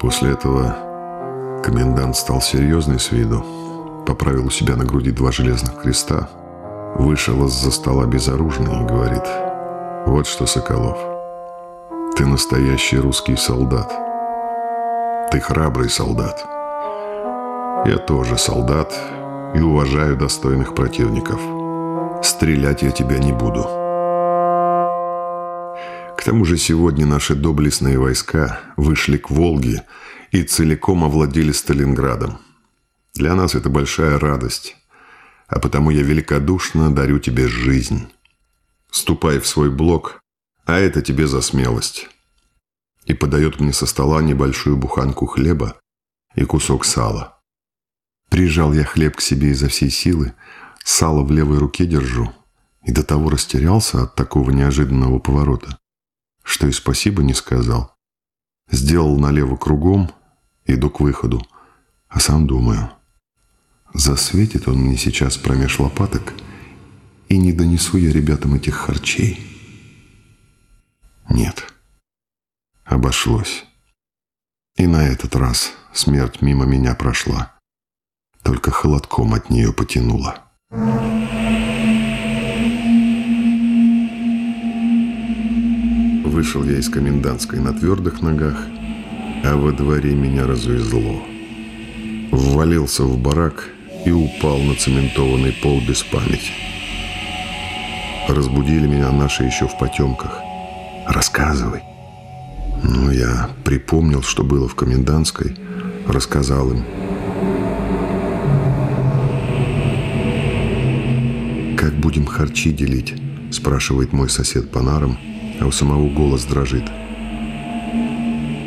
После этого комендант стал серьезный с виду, поправил у себя на груди два железных креста, вышел из-за стола безоружный и говорит, «Вот что, Соколов, ты настоящий русский солдат. Ты храбрый солдат. Я тоже солдат и уважаю достойных противников. Стрелять я тебя не буду». К тому же сегодня наши доблестные войска вышли к Волге и целиком овладели Сталинградом. Для нас это большая радость, а потому я великодушно дарю тебе жизнь. Ступай в свой блок, а это тебе за смелость. И подает мне со стола небольшую буханку хлеба и кусок сала. Прижал я хлеб к себе изо всей силы, сало в левой руке держу, и до того растерялся от такого неожиданного поворота, что и спасибо не сказал. Сделал налево кругом, иду к выходу, а сам думаю. Засветит он мне сейчас промеж лопаток, и не донесу я ребятам этих харчей. Нет, обошлось. И на этот раз смерть мимо меня прошла. Только холодком от нее потянула. Вышел я из комендантской на твердых ногах, а во дворе меня развезло. Ввалился в барак и упал на цементованный пол без памяти. Разбудили меня наши еще в потемках. «Рассказывай». Ну, я припомнил, что было в комендантской, рассказал им. «Как будем харчи делить?» – спрашивает мой сосед по нарам – а у самого голос дрожит.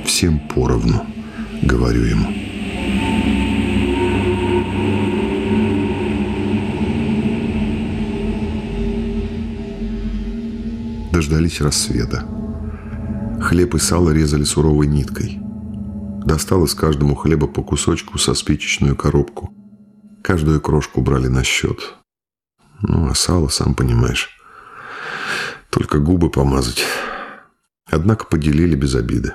«Всем поровну», — говорю ему. Дождались рассвета. Хлеб и сало резали суровой ниткой. Досталось каждому хлеба по кусочку со спичечную коробку. Каждую крошку брали на счет. Ну, а сало, сам понимаешь, только губы помазать. Однако поделили без обиды.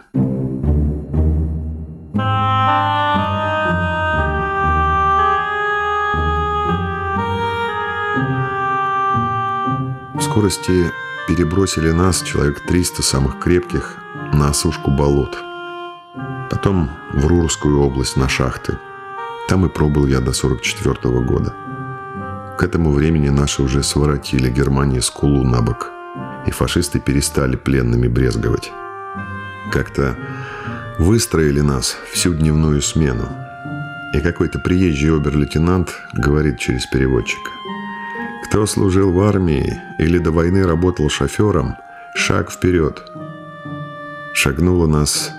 В скорости перебросили нас, человек 300 самых крепких, на осушку болот. Потом в Рурскую область на шахты. Там и пробыл я до 44 -го года. К этому времени наши уже своротили Германии скулу на бок – и фашисты перестали пленными брезговать. Как-то выстроили нас всю дневную смену. И какой-то приезжий обер-лейтенант говорит через переводчика. Кто служил в армии или до войны работал шофером, шаг вперед. Шагнуло нас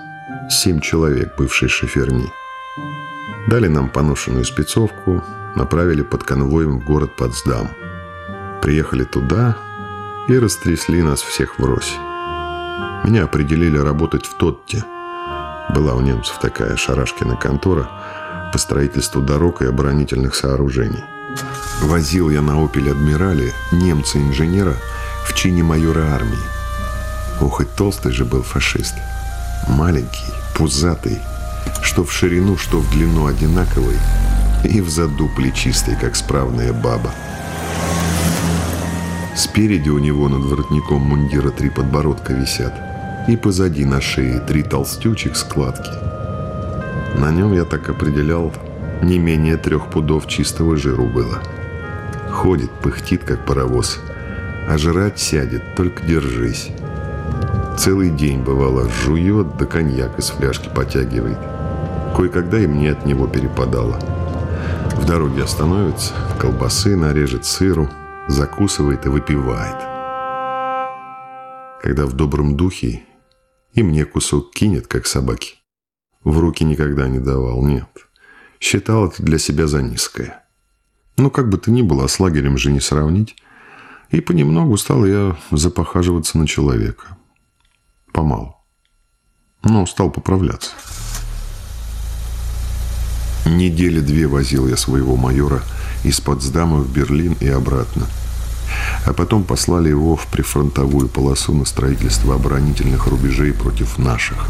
семь человек бывшей шоферни. Дали нам поношенную спецовку, направили под конвоем в город Потсдам. Приехали туда, и растрясли нас всех врозь. Меня определили работать в Тотте. Была у немцев такая шарашкина контора по строительству дорог и оборонительных сооружений. Возил я на «Опель Адмирале» немца-инженера в чине майора армии. Ох, и толстый же был фашист. Маленький, пузатый, что в ширину, что в длину одинаковый, и в заду плечистый, как справная баба. Спереди у него над воротником мундира три подбородка висят. И позади на шее три толстючих складки. На нем я так определял, не менее трех пудов чистого жиру было. Ходит, пыхтит, как паровоз. А жрать сядет, только держись. Целый день, бывало, жует, да коньяк из фляжки потягивает. Кое-когда и мне от него перепадало. В дороге остановится, колбасы нарежет сыру – закусывает и выпивает. Когда в добром духе и мне кусок кинет, как собаки. В руки никогда не давал, нет. Считал это для себя за низкое. Но как бы то ни было, с лагерем же не сравнить. И понемногу стал я запохаживаться на человека. Помалу. Но стал поправляться. Недели две возил я своего майора из Потсдама в Берлин и обратно – а потом послали его в прифронтовую полосу на строительство оборонительных рубежей против наших.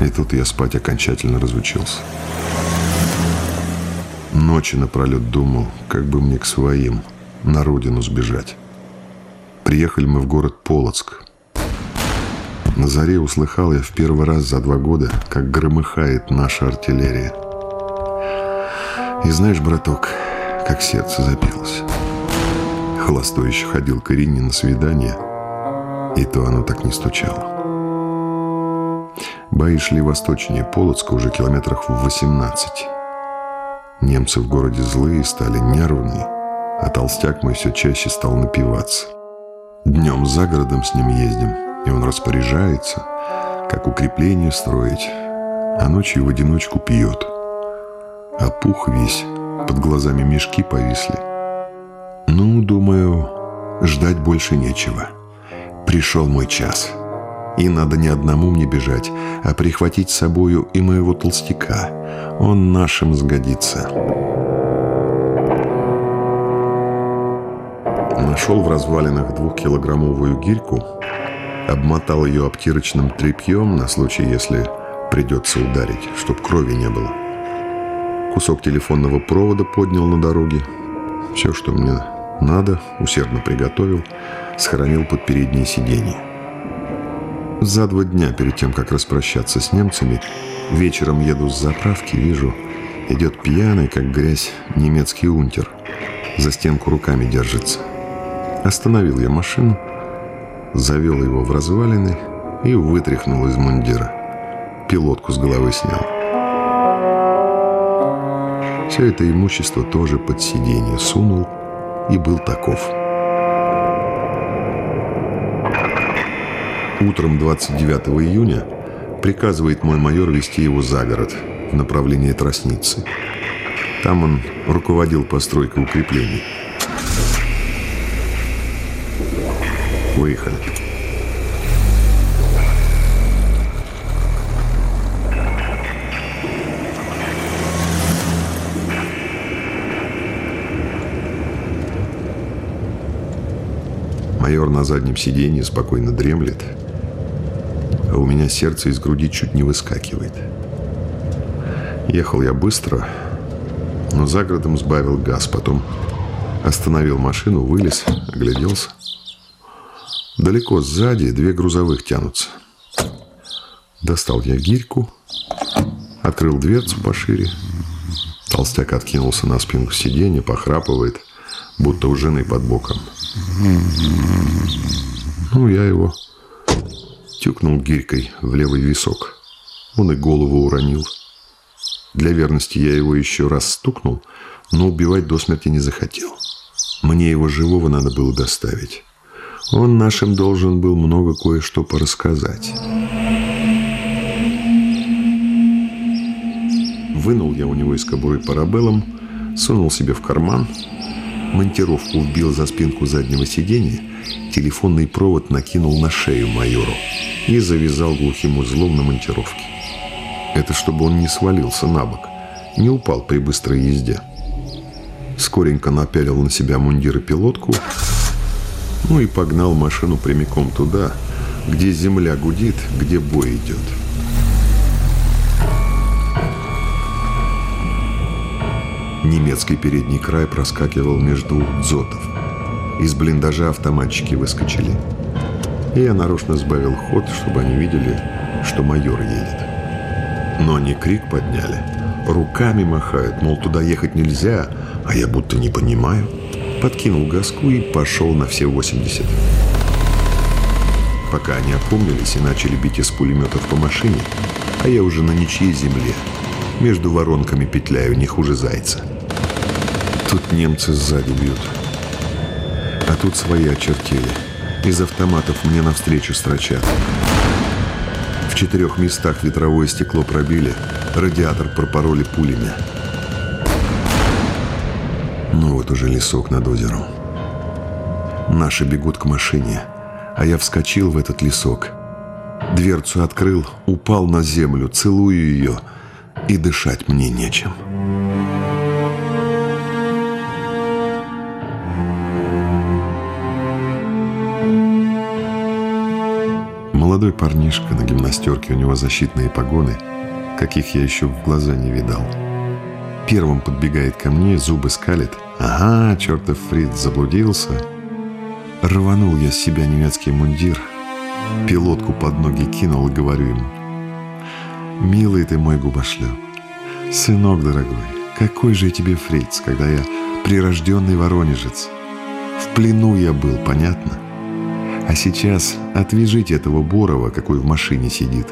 И тут я спать окончательно разучился. Ночи напролет думал, как бы мне к своим, на родину сбежать. Приехали мы в город Полоцк. На заре услыхал я в первый раз за два года, как громыхает наша артиллерия. И знаешь, браток, как сердце запилось. Холостой еще ходил к Ирине на свидание, и то оно так не стучало. Бои шли восточнее Полоцка уже километрах в 18. Немцы в городе злые, стали нервные, а толстяк мой все чаще стал напиваться. Днем за городом с ним ездим, и он распоряжается, как укрепление строить, а ночью в одиночку пьет. А пух весь, под глазами мешки повисли. Ну, думаю, ждать больше нечего. Пришел мой час. И надо не одному мне бежать, а прихватить с собою и моего толстяка. Он нашим сгодится. Нашел в развалинах двухкилограммовую гирьку, обмотал ее обтирочным тряпьем на случай, если придется ударить, чтоб крови не было. Кусок телефонного провода поднял на дороге. Все, что мне надо, усердно приготовил, сохранил под переднее сиденье. За два дня перед тем, как распрощаться с немцами, вечером еду с заправки, вижу, идет пьяный, как грязь, немецкий унтер. За стенку руками держится. Остановил я машину, завел его в развалины и вытряхнул из мундира. Пилотку с головы снял. Все это имущество тоже под сиденье сунул и был таков – Утром 29 июня приказывает мой майор вести его за город в направлении Тросницы. Там он руководил постройкой укреплений. Выехали. Майор на заднем сиденье спокойно дремлет – а у меня сердце из груди чуть не выскакивает. Ехал я быстро, но за городом сбавил газ, потом остановил машину, вылез, огляделся. Далеко сзади две грузовых тянутся. Достал я гирьку, открыл дверцу пошире. Толстяк откинулся на спинку сиденья, похрапывает, будто у жены под боком. Ну, я его тюкнул гирькой в левый висок. Он и голову уронил. Для верности я его еще раз стукнул, но убивать до смерти не захотел. Мне его живого надо было доставить. Он нашим должен был много кое-что порассказать. Вынул я у него из кобуры парабеллум, сунул себе в карман, монтировку вбил за спинку заднего сиденья, телефонный провод накинул на шею майору и завязал глухим узлом на монтировке. Это чтобы он не свалился на бок, не упал при быстрой езде. Скоренько напялил на себя мундир и пилотку, ну и погнал машину прямиком туда, где земля гудит, где бой идет. Немецкий передний край проскакивал между двух дзотов. Из блиндажа автоматчики выскочили. И я нарочно сбавил ход, чтобы они видели, что майор едет. Но они крик подняли. Руками махают, мол, туда ехать нельзя, а я будто не понимаю. Подкинул газку и пошел на все 80. Пока они опомнились и начали бить из пулеметов по машине, а я уже на ничьей земле. Между воронками петляю, не хуже зайца. Тут немцы сзади бьют. А тут свои очертили. Из автоматов мне навстречу строчат. В четырех местах ветровое стекло пробили, радиатор пропороли пулями. Ну вот уже лесок над озером. Наши бегут к машине, а я вскочил в этот лесок. Дверцу открыл, упал на землю, целую ее, и дышать мне нечем. Молодой парнишка, на гимнастерке у него защитные погоны, каких я еще в глаза не видал. Первым подбегает ко мне, зубы скалит. Ага, чертов Фриц заблудился. Рванул я с себя немецкий мундир, пилотку под ноги кинул и говорю ему. «Милый ты мой губошлеп, сынок дорогой, какой же я тебе фриц, когда я прирожденный воронежец. В плену я был, понятно? А сейчас отвяжите этого Борова, какой в машине сидит.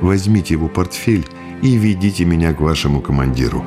Возьмите его портфель и ведите меня к вашему командиру».